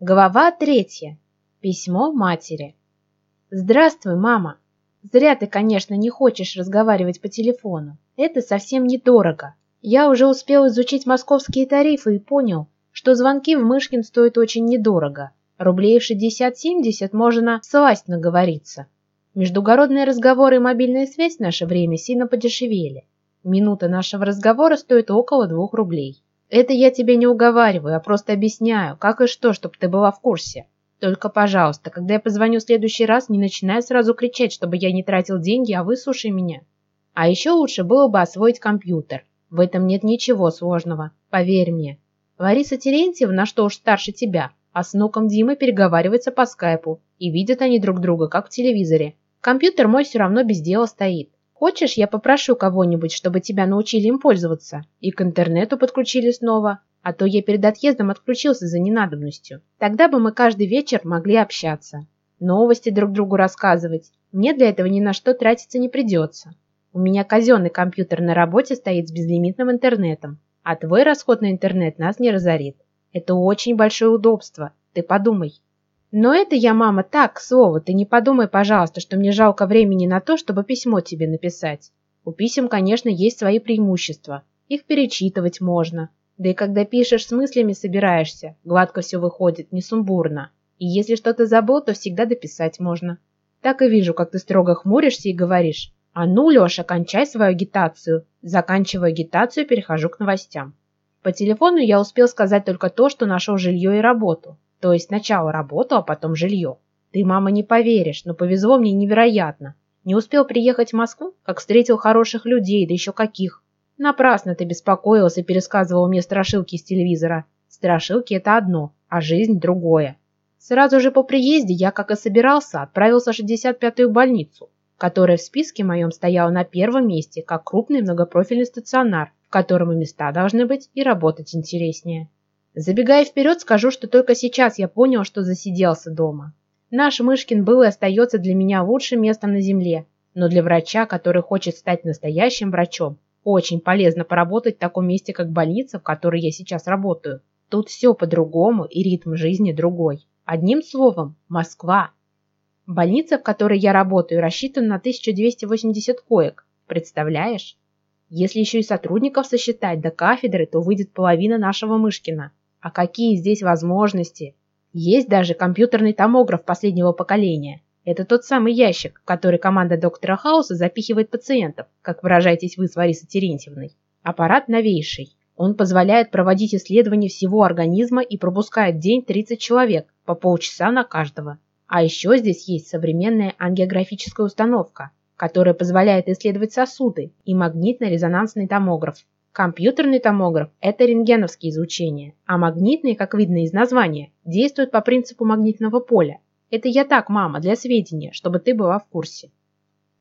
Глава третья. Письмо матери. Здравствуй, мама. Зря ты, конечно, не хочешь разговаривать по телефону. Это совсем недорого. Я уже успел изучить московские тарифы и понял, что звонки в Мышкин стоят очень недорого. Рублей 60-70 можно сласть наговориться. Междугородные разговоры и мобильная связь в наше время сильно подешевели. Минута нашего разговора стоит около двух рублей. Это я тебе не уговариваю, а просто объясняю, как и что, чтобы ты была в курсе. Только, пожалуйста, когда я позвоню в следующий раз, не начинай сразу кричать, чтобы я не тратил деньги, а выслушай меня. А еще лучше было бы освоить компьютер. В этом нет ничего сложного, поверь мне. Лариса Терентьевна, что уж старше тебя, а с внуком Димой переговаривается по скайпу, и видят они друг друга, как в телевизоре. Компьютер мой все равно без дела стоит. Хочешь, я попрошу кого-нибудь, чтобы тебя научили им пользоваться и к интернету подключили снова, а то я перед отъездом отключился за ненадобностью. Тогда бы мы каждый вечер могли общаться, новости друг другу рассказывать. Мне для этого ни на что тратиться не придется. У меня казенный компьютер на работе стоит с безлимитным интернетом, а твой расход на интернет нас не разорит. Это очень большое удобство, ты подумай. Но это я, мама, так, к слову, ты не подумай, пожалуйста, что мне жалко времени на то, чтобы письмо тебе написать. У писем, конечно, есть свои преимущества. Их перечитывать можно. Да и когда пишешь с мыслями собираешься, гладко все выходит, не сумбурно. И если что-то забыл, то всегда дописать можно. Так и вижу, как ты строго хмуришься и говоришь, а ну, Леша, кончай свою агитацию. Заканчиваю агитацию, перехожу к новостям. По телефону я успел сказать только то, что нашел жилье и работу. То есть сначала работу, а потом жилье. Ты, мама, не поверишь, но повезло мне невероятно. Не успел приехать в Москву, как встретил хороших людей, да еще каких. Напрасно ты беспокоился и пересказывал мне страшилки из телевизора. Страшилки – это одно, а жизнь – другое. Сразу же по приезде я, как и собирался, отправился в 65-ю больницу, которая в списке моем стояла на первом месте, как крупный многопрофильный стационар, в котором и места должны быть, и работать интереснее. Забегая вперед, скажу, что только сейчас я понял, что засиделся дома. Наш Мышкин был и остается для меня лучшим местом на земле, но для врача, который хочет стать настоящим врачом, очень полезно поработать в таком месте, как больница, в которой я сейчас работаю. Тут все по-другому и ритм жизни другой. Одним словом, Москва. Больница, в которой я работаю, рассчитана на 1280 коек. Представляешь? Если еще и сотрудников сосчитать до кафедры, то выйдет половина нашего Мышкина. А какие здесь возможности? Есть даже компьютерный томограф последнего поколения. Это тот самый ящик, в который команда доктора Хауса запихивает пациентов, как выражаетесь вы с Ларисой Терентьевной. Аппарат новейший. Он позволяет проводить исследования всего организма и пропускает в день 30 человек, по полчаса на каждого. А еще здесь есть современная ангиографическая установка, которая позволяет исследовать сосуды и магнитно-резонансный томограф, Компьютерный томограф – это рентгеновские излучения, а магнитные, как видно из названия, действуют по принципу магнитного поля. Это я так, мама, для сведения, чтобы ты была в курсе.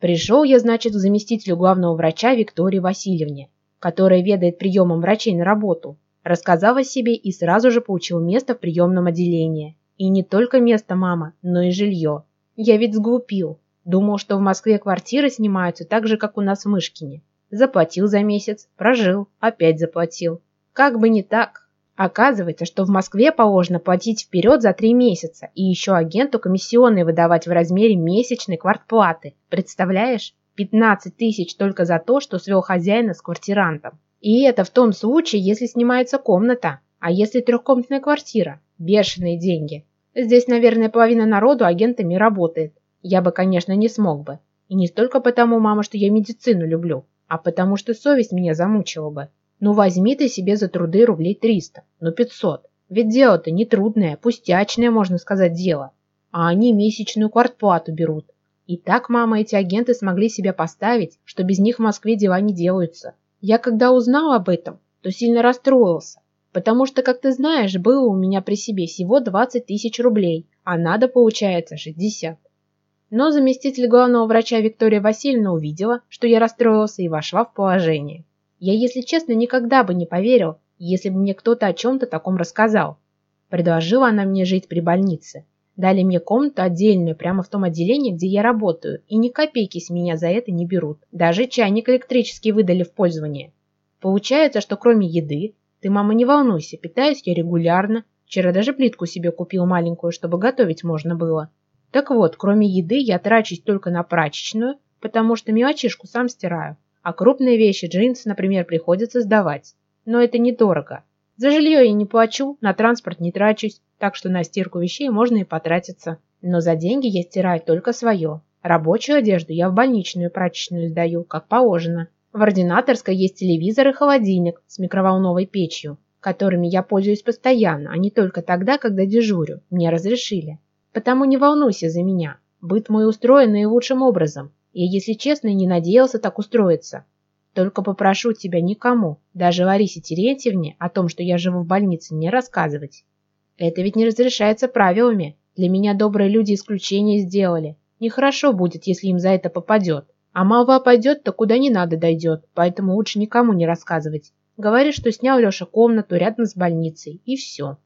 Пришел я, значит, к заместителю главного врача Виктории Васильевне, которая ведает приемом врачей на работу. Рассказал о себе и сразу же получил место в приемном отделении. И не только место, мама, но и жилье. Я ведь сглупил. Думал, что в Москве квартиры снимаются так же, как у нас в Мышкине. Заплатил за месяц, прожил, опять заплатил. Как бы не так. Оказывается, что в Москве положено платить вперед за три месяца и еще агенту комиссионные выдавать в размере месячной квартплаты. Представляешь? 15 тысяч только за то, что свел хозяина с квартирантом. И это в том случае, если снимается комната. А если трехкомнатная квартира? Бешеные деньги. Здесь, наверное, половина народу агентами работает. Я бы, конечно, не смог бы. И не столько потому, мама, что я медицину люблю, а потому что совесть меня замучила бы. Ну возьми ты себе за труды рублей 300, ну 500. Ведь дело-то не трудное, пустячное, можно сказать, дело. А они месячную квартплату берут. И так, мама, эти агенты смогли себя поставить, что без них в Москве дела не делаются. Я когда узнал об этом, то сильно расстроился, потому что, как ты знаешь, было у меня при себе всего 20 тысяч рублей, а надо, получается, 60. Но заместитель главного врача Виктория Васильевна увидела, что я расстроился и вошла в положение. Я, если честно, никогда бы не поверил, если бы мне кто-то о чем-то таком рассказал. Предложила она мне жить при больнице. Дали мне комнату отдельную прямо в том отделении, где я работаю, и ни копейки с меня за это не берут. Даже чайник электрический выдали в пользование. Получается, что кроме еды, ты, мама, не волнуйся, питаюсь я регулярно, Вчера даже плитку себе купил маленькую, чтобы готовить можно было. Так вот, кроме еды я трачусь только на прачечную, потому что мелочишку сам стираю, а крупные вещи, джинсы, например, приходится сдавать. Но это недорого. За жилье я не плачу, на транспорт не трачусь, так что на стирку вещей можно и потратиться. Но за деньги я стираю только свое. Рабочую одежду я в больничную прачечную сдаю, как положено. В ординаторской есть телевизор и холодильник с микроволновой печью, которыми я пользуюсь постоянно, а не только тогда, когда дежурю. Мне разрешили. Потому не волнуйся за меня. Быт мой устроен наилучшим образом. И, если честно, не надеялся так устроиться. Только попрошу тебя никому, даже Ларисе Терентьевне, о том, что я живу в больнице, не рассказывать. Это ведь не разрешается правилами. Для меня добрые люди исключение сделали. Нехорошо будет, если им за это попадет. А молва пойдет, то куда не надо дойдет, поэтому лучше никому не рассказывать. Говори, что снял Леша комнату рядом с больницей, и все.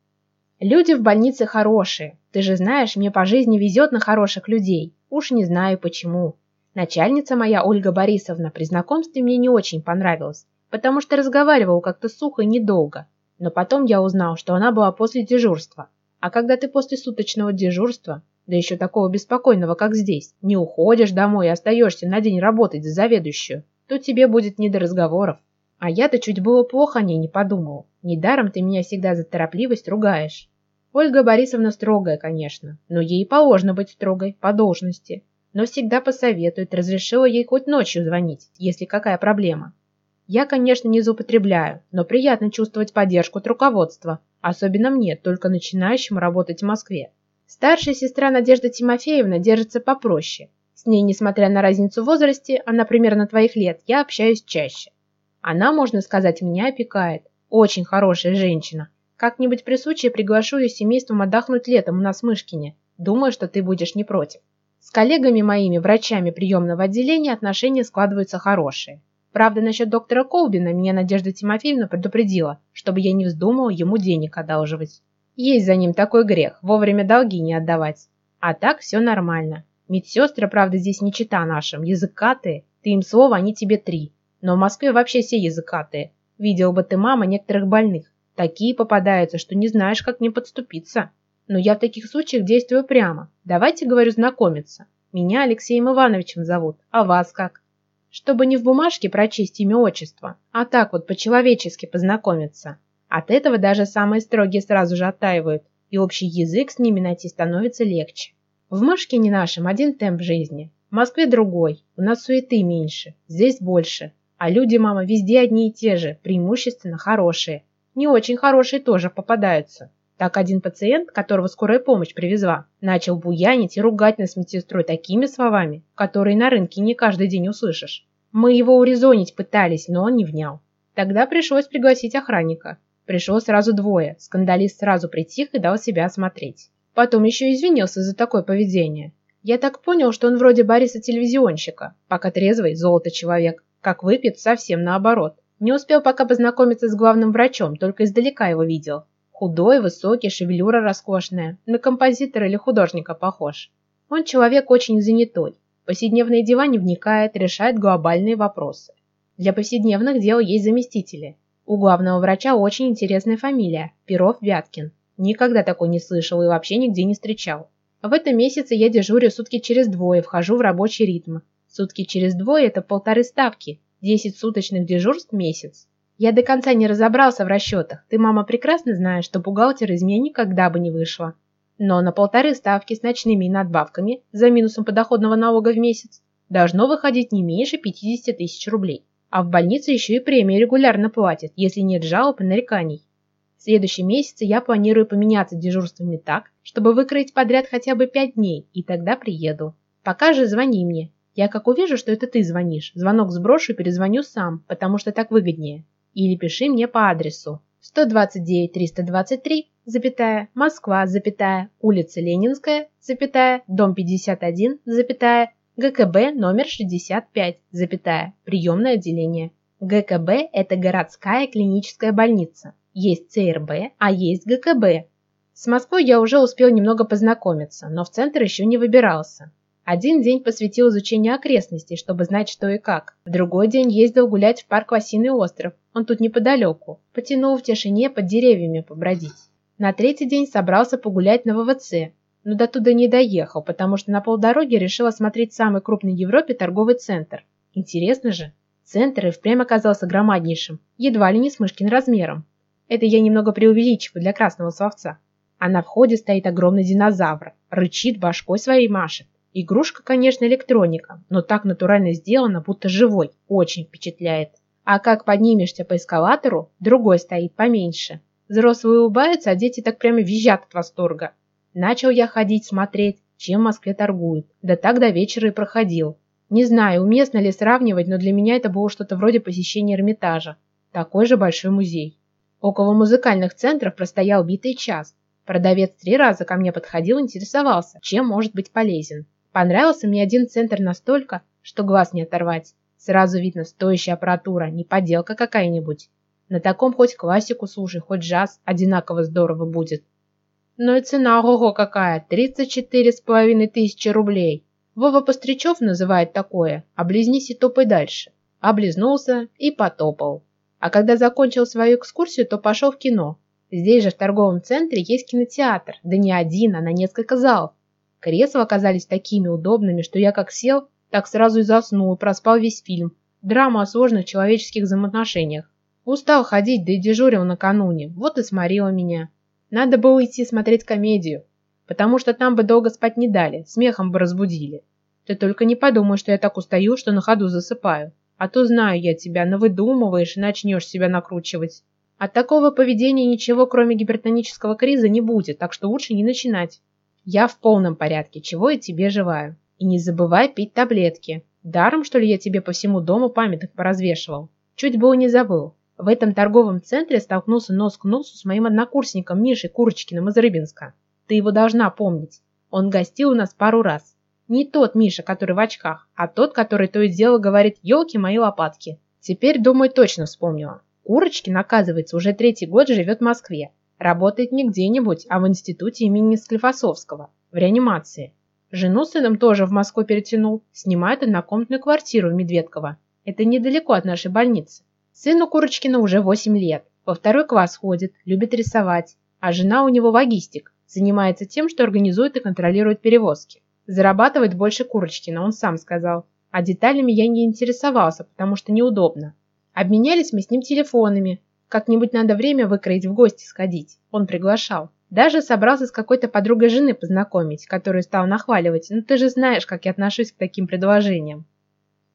Люди в больнице хорошие. Ты же знаешь, мне по жизни везет на хороших людей. Уж не знаю почему. Начальница моя, Ольга Борисовна, при знакомстве мне не очень понравилась, потому что разговаривала как-то сухо и недолго. Но потом я узнал, что она была после дежурства. А когда ты после суточного дежурства, да еще такого беспокойного, как здесь, не уходишь домой и остаешься на день работать за заведующую, то тебе будет не до разговоров. А я-то чуть было плохо о ней не подумал. Недаром ты меня всегда за торопливость ругаешь. Ольга Борисовна строгая, конечно, но ей положено быть строгой, по должности но всегда посоветует, разрешила ей хоть ночью звонить, если какая проблема. Я, конечно, не злоупотребляю, но приятно чувствовать поддержку от руководства, особенно мне, только начинающему работать в Москве. Старшая сестра Надежда Тимофеевна держится попроще. С ней, несмотря на разницу в возрасте, она примерно твоих лет, я общаюсь чаще. Она, можно сказать, меня опекает. Очень хорошая женщина. Как-нибудь при случае приглашу ее семейством отдохнуть летом у нас в Мышкине. Думаю, что ты будешь не против. С коллегами моими, врачами приемного отделения, отношения складываются хорошие. Правда, насчет доктора Колбина меня Надежда Тимофеевна предупредила, чтобы я не вздумала ему денег одалживать. Есть за ним такой грех, вовремя долги не отдавать. А так все нормально. Медсестры, правда, здесь не чита нашим, языкатые. Ты им слово, они тебе три. Но в Москве вообще все языкатые. Видел бы ты, мама, некоторых больных. Такие попадаются, что не знаешь, как не подступиться. Но я в таких случаях действую прямо. Давайте, говорю, знакомиться. Меня Алексеем Ивановичем зовут, а вас как? Чтобы не в бумажке прочесть имя отчество, а так вот по-человечески познакомиться. От этого даже самые строгие сразу же оттаивают, и общий язык с ними найти становится легче. В Мышкине нашем один темп жизни, в Москве другой, у нас суеты меньше, здесь больше. А люди, мама, везде одни и те же, преимущественно хорошие. Не очень хорошие тоже попадаются. Так один пациент, которого скорая помощь привезла, начал буянить и ругать нас медсестрой такими словами, которые на рынке не каждый день услышишь. Мы его урезонить пытались, но он не внял. Тогда пришлось пригласить охранника. Пришло сразу двое, скандалист сразу притих и дал себя осмотреть. Потом еще извинился за такое поведение. Я так понял, что он вроде Бориса-телевизионщика, пока трезвый, золото человек, как выпьет, совсем наоборот. Не успел пока познакомиться с главным врачом, только издалека его видел. Худой, высокий, шевелюра роскошная, на композитора или художника похож. Он человек очень занятой. повседневные дела не вникает, решает глобальные вопросы. Для повседневных дел есть заместители. У главного врача очень интересная фамилия – Перов-Вяткин. Никогда такой не слышал и вообще нигде не встречал. В этом месяце я дежурю сутки через двое, вхожу в рабочий ритм. Сутки через двое – это полторы ставки, 10 суточных дежурств в месяц. Я до конца не разобрался в расчетах. Ты, мама, прекрасно знаешь, что бухгалтер из меня никогда бы не вышла. Но на полторы ставки с ночными надбавками за минусом подоходного налога в месяц должно выходить не меньше 50 тысяч рублей. А в больнице еще и премии регулярно платят, если нет жалоб и нареканий. В следующем месяце я планирую поменяться дежурствами так, чтобы выкроить подряд хотя бы 5 дней, и тогда приеду. Пока же звони мне. Я как увижу, что это ты звонишь, звонок сброшу и перезвоню сам, потому что так выгоднее или пиши мне по адресу 129 323, запятая, Москва, запятая, улица Ленинская, запятая, дом 51, запятая, ГКБ номер 65, запятая, приемное отделение. ГКБ – это городская клиническая больница. Есть ЦРБ, а есть ГКБ. С Москвой я уже успел немного познакомиться, но в центр еще не выбирался. Один день посвятил изучению окрестностей, чтобы знать, что и как. В другой день ездил гулять в парк Васиный остров, он тут неподалеку. Потянул в тишине под деревьями побродить. На третий день собрался погулять на ВВЦ, но до туда не доехал, потому что на полдороги решил осмотреть самый крупный в Европе торговый центр. Интересно же, центр и впрямь оказался громаднейшим, едва ли не с мышкин размером. Это я немного преувеличиваю для красного словца. А на входе стоит огромный динозавр, рычит, башкой своей машет. Игрушка, конечно, электроника, но так натурально сделана, будто живой, очень впечатляет. А как поднимешься по эскалатору, другой стоит поменьше. Взрослые улыбаются, а дети так прямо визжат от восторга. Начал я ходить, смотреть, чем в Москве торгуют. Да так до вечера и проходил. Не знаю, уместно ли сравнивать, но для меня это было что-то вроде посещения Эрмитажа. Такой же большой музей. Около музыкальных центров простоял битый час. Продавец три раза ко мне подходил интересовался, чем может быть полезен. Понравился мне один центр настолько, что глаз не оторвать. Сразу видно стоящая аппаратура, не поделка какая-нибудь. На таком хоть классику слушай, хоть джаз, одинаково здорово будет. Но и цена ого какая, 34 с половиной тысячи рублей. Вова Пострячев называет такое «облизнись и топай дальше». Облизнулся и потопал. А когда закончил свою экскурсию, то пошел в кино. Здесь же в торговом центре есть кинотеатр, да не один, а на несколько залов. Кресла оказались такими удобными, что я как сел, так сразу и заснул и проспал весь фильм. Драма о сложных человеческих взаимоотношениях. Устал ходить, да и дежурил накануне, вот и сморило меня. Надо было идти смотреть комедию, потому что там бы долго спать не дали, смехом бы разбудили. Ты только не подумай, что я так устаю, что на ходу засыпаю. А то знаю я тебя, навыдумываешь и начнешь себя накручивать. От такого поведения ничего, кроме гипертонического криза, не будет, так что лучше не начинать. Я в полном порядке, чего я тебе желаю. И не забывай пить таблетки. Даром, что ли, я тебе по всему дому памяток поразвешивал? Чуть было не забыл. В этом торговом центре столкнулся нос к носу с моим однокурсником Мишей Курочкиным из Рыбинска. Ты его должна помнить. Он гостил у нас пару раз. Не тот Миша, который в очках, а тот, который то и дело говорит «елки мои лопатки». Теперь, думаю, точно вспомнила. Курочкин, оказывается, уже третий год живет в Москве. Работает не где-нибудь, а в институте имени Склифосовского, в реанимации. Жену с сыном тоже в Москву перетянул, снимает однокомнатную квартиру в Медведково. Это недалеко от нашей больницы. Сыну Курочкина уже 8 лет, во второй класс ходит, любит рисовать, а жена у него логистик, занимается тем, что организует и контролирует перевозки. Зарабатывает больше Курочкина, он сам сказал. А деталями я не интересовался, потому что неудобно. Обменялись мы с ним телефонами. Как-нибудь надо время выкроить в гости сходить. Он приглашал. Даже собрался с какой-то подругой жены познакомить, которую стал нахваливать. Ну ты же знаешь, как я отношусь к таким предложениям.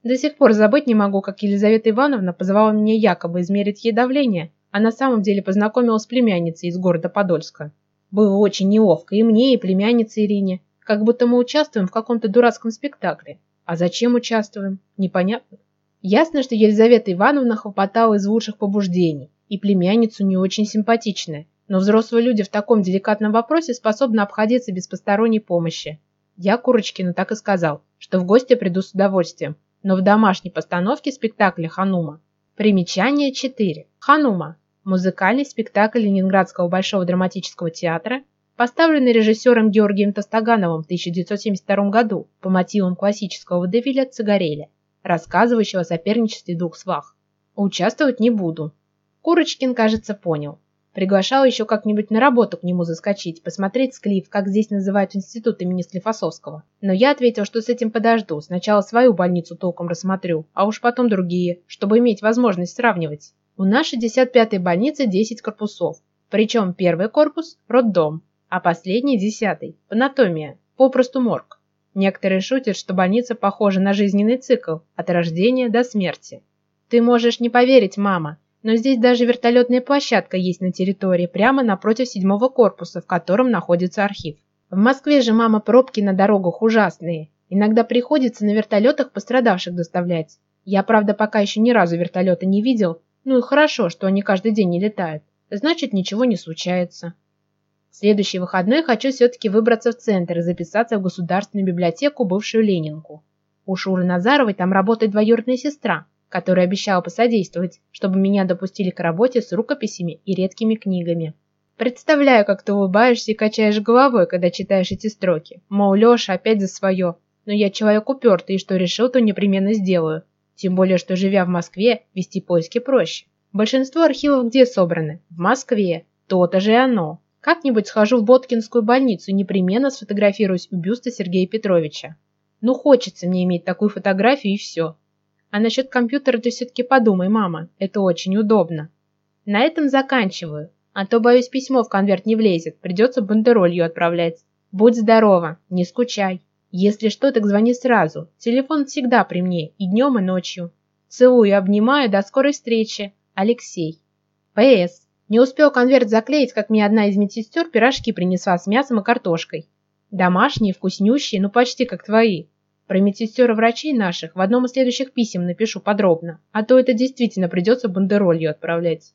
До сих пор забыть не могу, как Елизавета Ивановна позвала меня якобы измерить ей давление, а на самом деле познакомила с племянницей из города Подольска. Было очень неловко и мне, и племяннице Ирине, как будто мы участвуем в каком-то дурацком спектакле. А зачем участвуем? Непонятно. Ясно, что Елизавета Ивановна хлопотала из лучших побуждений, и племянницу не очень симпатичная, но взрослые люди в таком деликатном вопросе способны обходиться без посторонней помощи. Я Курочкину так и сказал, что в гости приду с удовольствием, но в домашней постановке спектакля «Ханума». Примечание 4. «Ханума» – музыкальный спектакль Ленинградского Большого драматического театра, поставленный режиссером Георгием Тостагановым в 1972 году по мотивам классического водевиля «Цигареля», рассказывающего о соперничестве двух свах. Участвовать не буду. Курочкин, кажется, понял. Приглашал еще как-нибудь на работу к нему заскочить, посмотреть склиф, как здесь называют институт имени Склифосовского. Но я ответил, что с этим подожду, сначала свою больницу толком рассмотрю, а уж потом другие, чтобы иметь возможность сравнивать. У нашей 15-й больницы 10 корпусов, причем первый корпус – роддом, а последний – десятый – анатомия, попросту морг. Некоторые шутят, что больница похожа на жизненный цикл от рождения до смерти. Ты можешь не поверить, мама, но здесь даже вертолетная площадка есть на территории, прямо напротив седьмого корпуса, в котором находится архив. В Москве же, мама, пробки на дорогах ужасные. Иногда приходится на вертолетах пострадавших доставлять. Я, правда, пока еще ни разу вертолета не видел. Ну и хорошо, что они каждый день не летают. Значит, ничего не случается. В следующий выходной хочу все-таки выбраться в центр и записаться в Государственную библиотеку, бывшую Ленинку. У Шуры Назаровой там работает двоюродная сестра, который обещал посодействовать, чтобы меня допустили к работе с рукописями и редкими книгами. Представляю, как ты улыбаешься и качаешь головой, когда читаешь эти строки. Мол, Леша опять за свое. Но я человек упертый, и что решил, то непременно сделаю. Тем более, что живя в Москве, вести поиски проще. Большинство архивов где собраны? В Москве. То-то же оно. Как-нибудь схожу в Боткинскую больницу и непременно сфотографируюсь у бюста Сергея Петровича. Ну, хочется мне иметь такую фотографию и все. А насчет компьютера ты все-таки подумай, мама, это очень удобно. На этом заканчиваю, а то, боюсь, письмо в конверт не влезет, придется бандеролью отправлять. Будь здорова, не скучай. Если что, так звони сразу. Телефон всегда при мне, и днем, и ночью. Целую обнимаю, до скорой встречи. Алексей. П.С. Не успел конверт заклеить, как мне одна из медсестер пирожки принесла с мясом и картошкой. Домашние, вкуснющие, ну почти как твои. Про медсестер и врачей наших в одном из следующих писем напишу подробно, а то это действительно придется бандеролью отправлять.